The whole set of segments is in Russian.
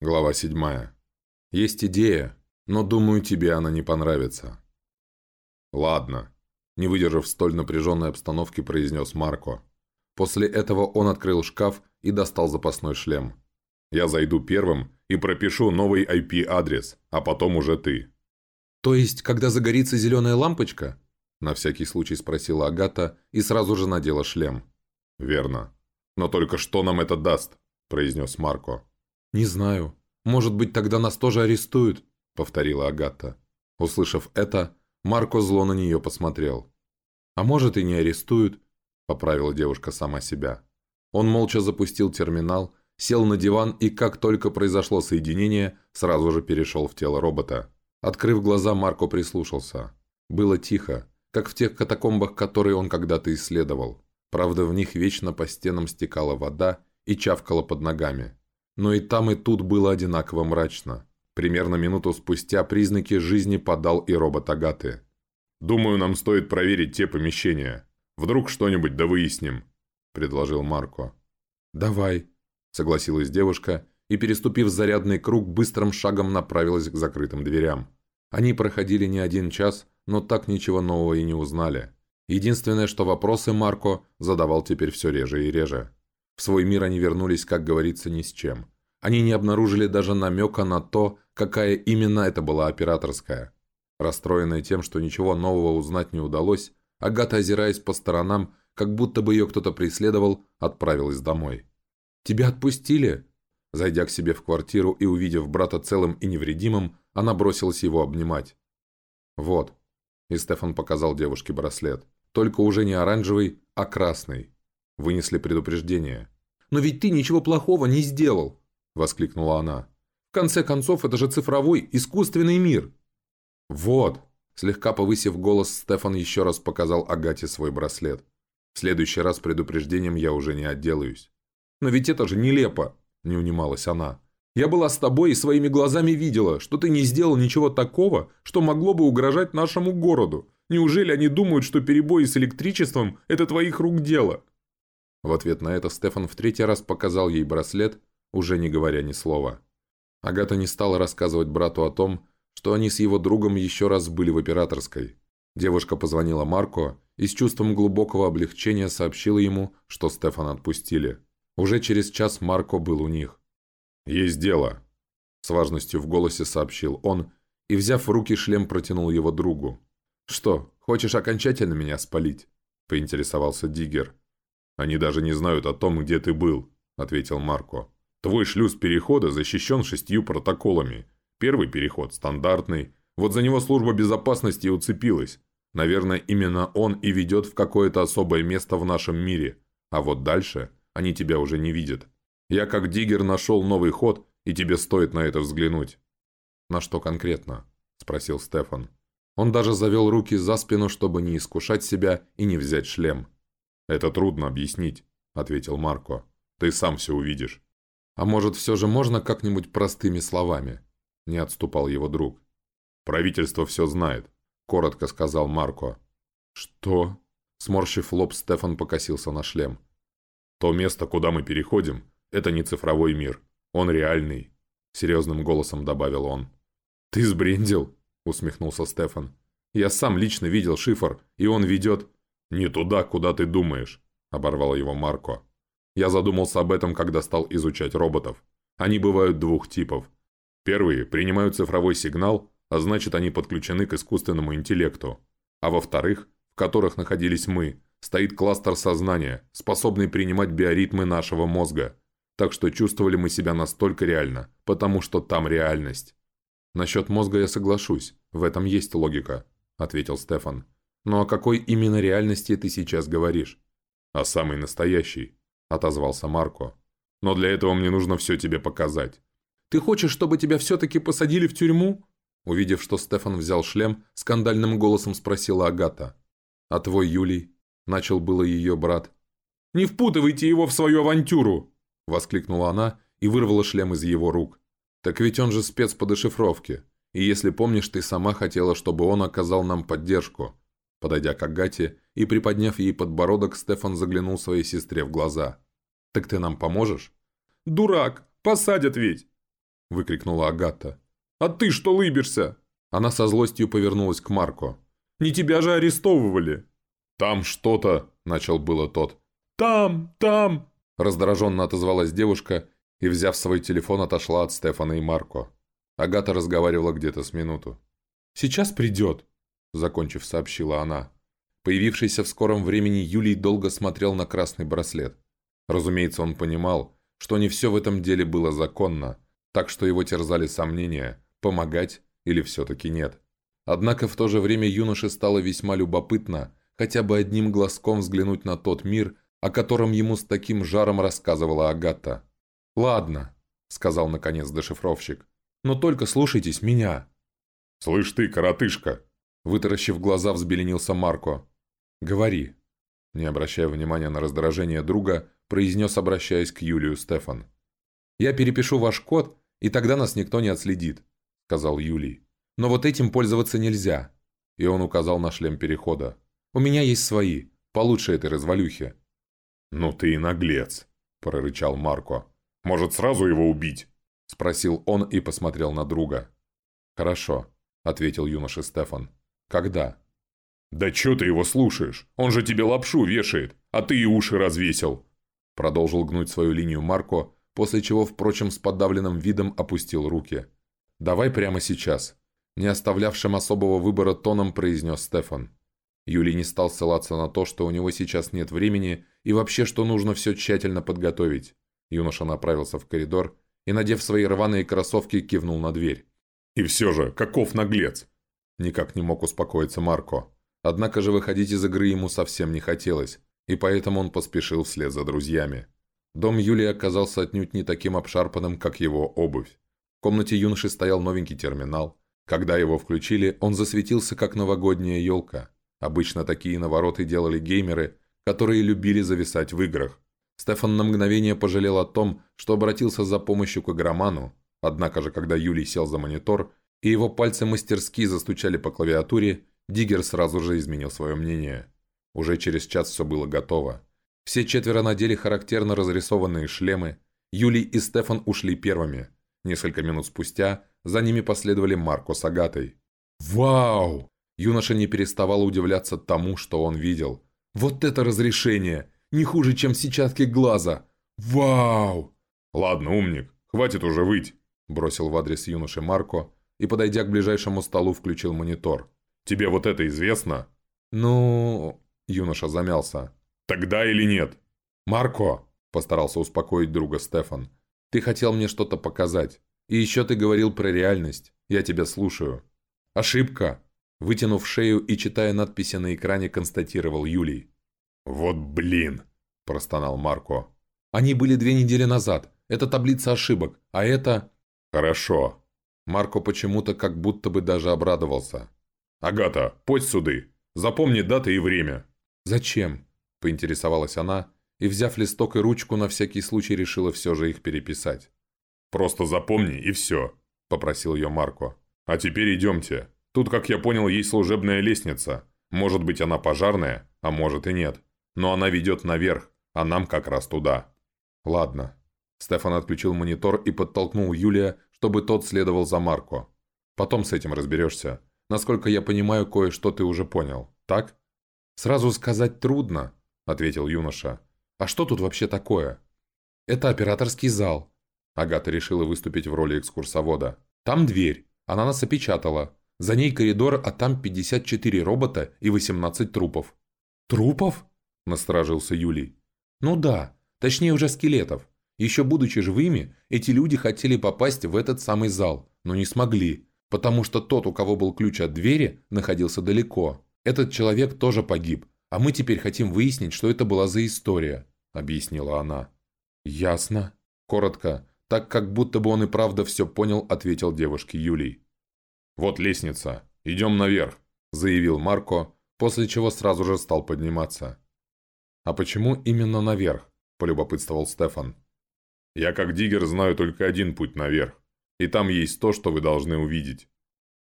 Глава 7. Есть идея, но думаю, тебе она не понравится. Ладно, не выдержав столь напряженной обстановки, произнес Марко. После этого он открыл шкаф и достал запасной шлем. Я зайду первым и пропишу новый IP-адрес, а потом уже ты. То есть, когда загорится зеленая лампочка? На всякий случай спросила Агата и сразу же надела шлем. Верно. Но только что нам это даст? произнес Марко. «Не знаю. Может быть, тогда нас тоже арестуют?» – повторила Агата. Услышав это, Марко зло на нее посмотрел. «А может, и не арестуют?» – поправила девушка сама себя. Он молча запустил терминал, сел на диван и, как только произошло соединение, сразу же перешел в тело робота. Открыв глаза, Марко прислушался. Было тихо, как в тех катакомбах, которые он когда-то исследовал. Правда, в них вечно по стенам стекала вода и чавкала под ногами. Но и там, и тут было одинаково мрачно. Примерно минуту спустя признаки жизни подал и робот Агаты. «Думаю, нам стоит проверить те помещения. Вдруг что-нибудь да выясним», – предложил Марко. «Давай», – согласилась девушка и, переступив зарядный круг, быстрым шагом направилась к закрытым дверям. Они проходили не один час, но так ничего нового и не узнали. Единственное, что вопросы Марко задавал теперь все реже и реже. В свой мир они вернулись, как говорится, ни с чем. Они не обнаружили даже намека на то, какая именно это была операторская. Расстроенная тем, что ничего нового узнать не удалось, Агата, озираясь по сторонам, как будто бы ее кто-то преследовал, отправилась домой. «Тебя отпустили?» Зайдя к себе в квартиру и увидев брата целым и невредимым, она бросилась его обнимать. «Вот». И Стефан показал девушке браслет. Только уже не оранжевый, а красный. Вынесли предупреждение. «Но ведь ты ничего плохого не сделал!» – воскликнула она. «В конце концов, это же цифровой, искусственный мир!» «Вот!» – слегка повысив голос, Стефан еще раз показал Агате свой браслет. «В следующий раз предупреждением я уже не отделаюсь». «Но ведь это же нелепо!» – не унималась она. «Я была с тобой и своими глазами видела, что ты не сделал ничего такого, что могло бы угрожать нашему городу. Неужели они думают, что перебои с электричеством – это твоих рук дело?» В ответ на это Стефан в третий раз показал ей браслет, уже не говоря ни слова. Агата не стала рассказывать брату о том, что они с его другом еще раз были в операторской. Девушка позвонила Марко и с чувством глубокого облегчения сообщила ему, что Стефана отпустили. Уже через час Марко был у них. «Есть дело», – с важностью в голосе сообщил он и, взяв в руки шлем, протянул его другу. «Что, хочешь окончательно меня спалить?» – поинтересовался Диггер. «Они даже не знают о том, где ты был», – ответил Марко. «Твой шлюз перехода защищен шестью протоколами. Первый переход стандартный. Вот за него служба безопасности и уцепилась. Наверное, именно он и ведет в какое-то особое место в нашем мире. А вот дальше они тебя уже не видят. Я как диггер нашел новый ход, и тебе стоит на это взглянуть». «На что конкретно?» – спросил Стефан. Он даже завел руки за спину, чтобы не искушать себя и не взять шлем. «Это трудно объяснить», — ответил Марко. «Ты сам все увидишь». «А может, все же можно как-нибудь простыми словами?» — не отступал его друг. «Правительство все знает», — коротко сказал Марко. «Что?» — сморщив лоб, Стефан покосился на шлем. «То место, куда мы переходим, это не цифровой мир. Он реальный», — серьезным голосом добавил он. «Ты сбрендил?» — усмехнулся Стефан. «Я сам лично видел шифр, и он ведет...» «Не туда, куда ты думаешь», – оборвал его Марко. «Я задумался об этом, когда стал изучать роботов. Они бывают двух типов. Первые принимают цифровой сигнал, а значит они подключены к искусственному интеллекту. А во-вторых, в которых находились мы, стоит кластер сознания, способный принимать биоритмы нашего мозга. Так что чувствовали мы себя настолько реально, потому что там реальность». «Насчет мозга я соглашусь, в этом есть логика», – ответил Стефан. «Но о какой именно реальности ты сейчас говоришь?» «О самой настоящей», — отозвался Марко. «Но для этого мне нужно все тебе показать». «Ты хочешь, чтобы тебя все-таки посадили в тюрьму?» Увидев, что Стефан взял шлем, скандальным голосом спросила Агата. «А твой Юлий?» – начал было ее брат. «Не впутывайте его в свою авантюру!» – воскликнула она и вырвала шлем из его рук. «Так ведь он же спец по дешифровке. И если помнишь, ты сама хотела, чтобы он оказал нам поддержку. Подойдя к Агате и приподняв ей подбородок, Стефан заглянул своей сестре в глаза. «Так ты нам поможешь?» «Дурак! Посадят ведь!» – выкрикнула Агата. «А ты что лыбишься?» Она со злостью повернулась к Марко. «Не тебя же арестовывали!» «Там что-то!» – начал было тот. «Там! Там!» – раздраженно отозвалась девушка и, взяв свой телефон, отошла от Стефана и Марко. Агата разговаривала где-то с минуту. «Сейчас придет!» – закончив, сообщила она. Появившийся в скором времени Юлий долго смотрел на красный браслет. Разумеется, он понимал, что не все в этом деле было законно, так что его терзали сомнения, помогать или все-таки нет. Однако в то же время юноше стало весьма любопытно хотя бы одним глазком взглянуть на тот мир, о котором ему с таким жаром рассказывала Агата. «Ладно», — сказал наконец дешифровщик, — «но только слушайтесь меня». «Слышь ты, коротышка!» Вытаращив глаза, взбеленился Марко. «Говори», — не обращая внимания на раздражение друга, произнес, обращаясь к Юлию Стефан. «Я перепишу ваш код, и тогда нас никто не отследит», — сказал Юлий. «Но вот этим пользоваться нельзя». И он указал на шлем перехода. «У меня есть свои, получше этой развалюхи». «Ну ты и наглец», — прорычал Марко. «Может, сразу его убить?» — спросил он и посмотрел на друга. «Хорошо», — ответил юноша Стефан. «Когда?» «Да чё ты его слушаешь? Он же тебе лапшу вешает, а ты и уши развесил!» Продолжил гнуть свою линию Марко, после чего, впрочем, с подавленным видом опустил руки. «Давай прямо сейчас», – не оставлявшим особого выбора тоном произнес Стефан. Юлий не стал ссылаться на то, что у него сейчас нет времени и вообще, что нужно все тщательно подготовить. Юноша направился в коридор и, надев свои рваные кроссовки, кивнул на дверь. «И все же, каков наглец!» Никак не мог успокоиться Марко. Однако же выходить из игры ему совсем не хотелось и поэтому он поспешил вслед за друзьями. Дом Юлии оказался отнюдь не таким обшарпанным, как его обувь. В комнате юноши стоял новенький терминал. Когда его включили, он засветился, как новогодняя елка. Обычно такие навороты делали геймеры, которые любили зависать в играх. Стефан на мгновение пожалел о том, что обратился за помощью к игроману, однако же, когда Юлий сел за монитор, и его пальцы мастерски застучали по клавиатуре, Диггер сразу же изменил свое мнение. Уже через час все было готово. Все четверо надели характерно разрисованные шлемы. Юлий и Стефан ушли первыми. Несколько минут спустя за ними последовали Марко с Агатой. «Вау!» Юноша не переставал удивляться тому, что он видел. «Вот это разрешение! Не хуже, чем сетчатки глаза! Вау!» «Ладно, умник, хватит уже выть!» Бросил в адрес юноши Марко и, подойдя к ближайшему столу, включил монитор. «Тебе вот это известно?» «Ну...» Юноша замялся. «Тогда или нет?» «Марко!» – постарался успокоить друга Стефан. «Ты хотел мне что-то показать. И еще ты говорил про реальность. Я тебя слушаю». «Ошибка!» Вытянув шею и читая надписи на экране, констатировал Юлий. «Вот блин!» – простонал Марко. «Они были две недели назад. Это таблица ошибок, а это...» «Хорошо». Марко почему-то как будто бы даже обрадовался. «Агата, подь суды. Запомни даты и время». «Зачем?» – поинтересовалась она, и, взяв листок и ручку, на всякий случай решила все же их переписать. «Просто запомни, и все», – попросил ее Марко. «А теперь идемте. Тут, как я понял, есть служебная лестница. Может быть, она пожарная, а может и нет. Но она ведет наверх, а нам как раз туда». «Ладно». Стефан отключил монитор и подтолкнул Юлия, чтобы тот следовал за Марко. «Потом с этим разберешься. Насколько я понимаю, кое-что ты уже понял, так?» «Сразу сказать трудно», — ответил юноша. «А что тут вообще такое?» «Это операторский зал». Агата решила выступить в роли экскурсовода. «Там дверь. Она нас опечатала. За ней коридор, а там 54 робота и 18 трупов». «Трупов?» – насторожился Юлий. «Ну да. Точнее уже скелетов. Еще будучи живыми, эти люди хотели попасть в этот самый зал, но не смогли, потому что тот, у кого был ключ от двери, находился далеко. Этот человек тоже погиб, а мы теперь хотим выяснить, что это была за история», — объяснила она. «Ясно». Коротко, так как будто бы он и правда все понял, ответил девушке Юлий. «Вот лестница. Идем наверх», — заявил Марко, после чего сразу же стал подниматься. «А почему именно наверх?» – полюбопытствовал Стефан. «Я как диггер знаю только один путь наверх, и там есть то, что вы должны увидеть».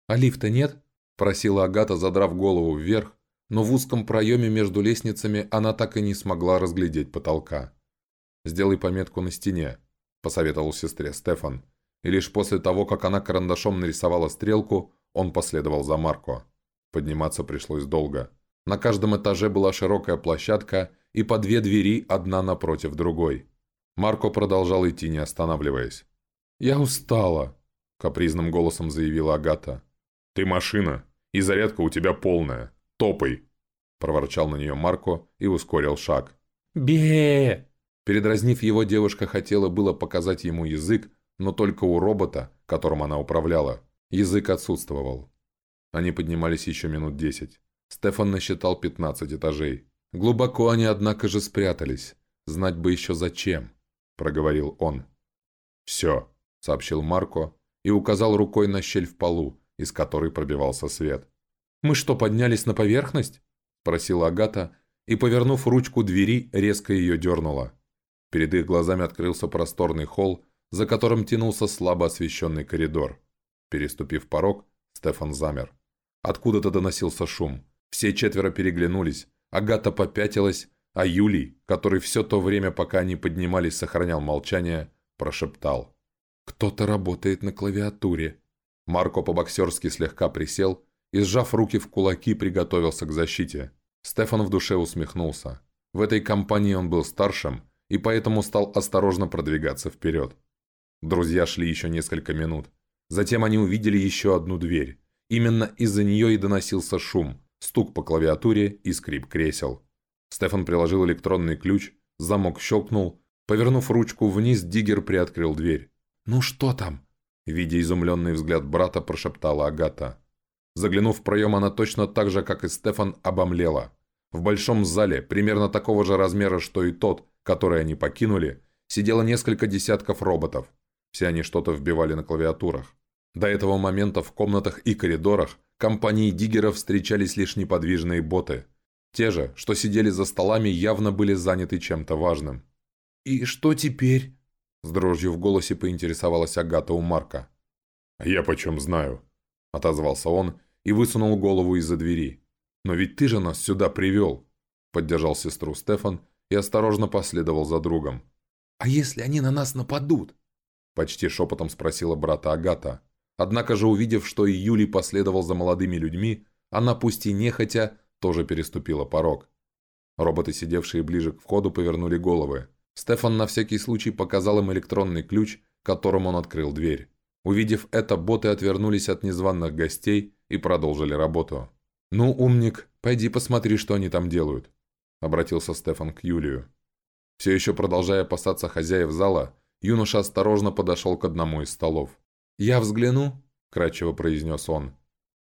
«А лифта нет?» Просила Агата, задрав голову вверх, но в узком проеме между лестницами она так и не смогла разглядеть потолка. «Сделай пометку на стене», – посоветовал сестре Стефан. и лишь после того, как она карандашом нарисовала стрелку, он последовал за Марко. Подниматься пришлось долго. На каждом этаже была широкая площадка и по две двери одна напротив другой. Марко продолжал идти, не останавливаясь. «Я устала», — капризным голосом заявила Агата. «Ты машина, и зарядка у тебя полная. Топай!» проворчал на нее Марко и ускорил шаг. бе Передразнив его, девушка хотела было показать ему язык, но только у робота, которым она управляла, язык отсутствовал. Они поднимались еще минут десять. Стефан насчитал 15 этажей. Глубоко они, однако же, спрятались. Знать бы еще зачем, проговорил он. «Все», — сообщил Марко и указал рукой на щель в полу, из которой пробивался свет. «Мы что, поднялись на поверхность?» – спросила Агата, и, повернув ручку двери, резко ее дернула. Перед их глазами открылся просторный холл, за которым тянулся слабо освещенный коридор. Переступив порог, Стефан замер. Откуда-то доносился шум. Все четверо переглянулись. Агата попятилась, а Юлий, который все то время, пока они поднимались, сохранял молчание, прошептал. «Кто-то работает на клавиатуре». Марко по-боксерски слегка присел и, сжав руки в кулаки, приготовился к защите. Стефан в душе усмехнулся. В этой компании он был старшим и поэтому стал осторожно продвигаться вперед. Друзья шли еще несколько минут. Затем они увидели еще одну дверь. Именно из-за нее и доносился шум, стук по клавиатуре и скрип кресел. Стефан приложил электронный ключ, замок щелкнул. Повернув ручку вниз, Диггер приоткрыл дверь. «Ну что там?» Видя изумленный взгляд брата, прошептала Агата. Заглянув в проем, она точно так же, как и Стефан, обомлела. В большом зале, примерно такого же размера, что и тот, который они покинули, сидело несколько десятков роботов. Все они что-то вбивали на клавиатурах. До этого момента в комнатах и коридорах компании диггеров встречались лишь неподвижные боты. Те же, что сидели за столами, явно были заняты чем-то важным. «И что теперь?» С дрожью в голосе поинтересовалась Агата у Марка. «Я почем знаю?» – отозвался он и высунул голову из-за двери. «Но ведь ты же нас сюда привел!» – поддержал сестру Стефан и осторожно последовал за другом. «А если они на нас нападут?» – почти шепотом спросила брата Агата. Однако же, увидев, что и Юлий последовал за молодыми людьми, она, пусть и нехотя, тоже переступила порог. Роботы, сидевшие ближе к входу, повернули головы. Стефан на всякий случай показал им электронный ключ, которым он открыл дверь. Увидев это, боты отвернулись от незваных гостей и продолжили работу. «Ну, умник, пойди посмотри, что они там делают», – обратился Стефан к Юлию. Все еще продолжая опасаться хозяев зала, юноша осторожно подошел к одному из столов. «Я взгляну?» – кратчево произнес он.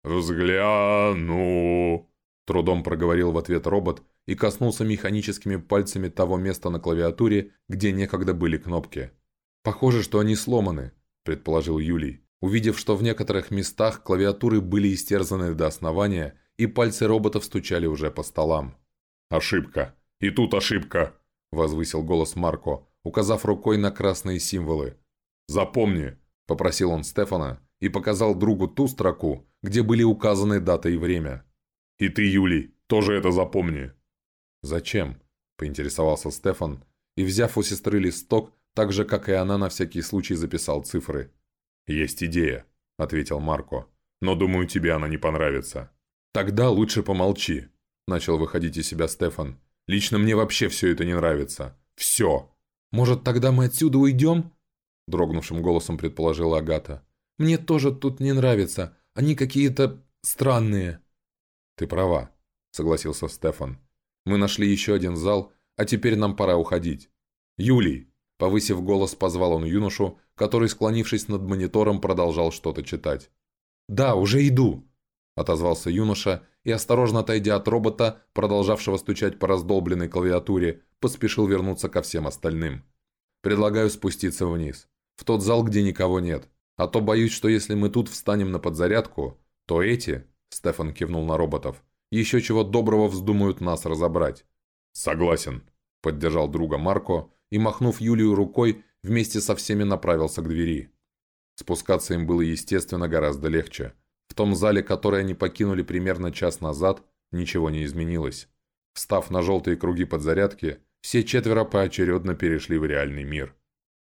«Взгляну!» – трудом проговорил в ответ робот и коснулся механическими пальцами того места на клавиатуре, где некогда были кнопки. «Похоже, что они сломаны», предположил Юлий, увидев, что в некоторых местах клавиатуры были истерзаны до основания, и пальцы роботов стучали уже по столам. «Ошибка! И тут ошибка!» – возвысил голос Марко, указав рукой на красные символы. «Запомни!» – попросил он Стефана и показал другу ту строку, где были указаны дата и время. «И ты, Юлий, тоже это запомни!» «Зачем?» – поинтересовался Стефан, и, взяв у сестры листок, так же, как и она, на всякий случай записал цифры. «Есть идея», — ответил Марко. «Но думаю, тебе она не понравится». «Тогда лучше помолчи», — начал выходить из себя Стефан. «Лично мне вообще все это не нравится. Все». «Может, тогда мы отсюда уйдем?» Дрогнувшим голосом предположила Агата. «Мне тоже тут не нравится. Они какие-то странные». «Ты права», — согласился Стефан. «Мы нашли еще один зал, а теперь нам пора уходить. Юлий, Повысив голос, позвал он юношу, который, склонившись над монитором, продолжал что-то читать. «Да, уже иду!» – отозвался юноша и, осторожно отойдя от робота, продолжавшего стучать по раздолбленной клавиатуре, поспешил вернуться ко всем остальным. «Предлагаю спуститься вниз, в тот зал, где никого нет. А то боюсь, что если мы тут встанем на подзарядку, то эти, – Стефан кивнул на роботов, – еще чего доброго вздумают нас разобрать». «Согласен», – поддержал друга Марко, и, махнув Юлию рукой, вместе со всеми направился к двери. Спускаться им было, естественно, гораздо легче. В том зале, который они покинули примерно час назад, ничего не изменилось. Встав на желтые круги подзарядки, все четверо поочередно перешли в реальный мир.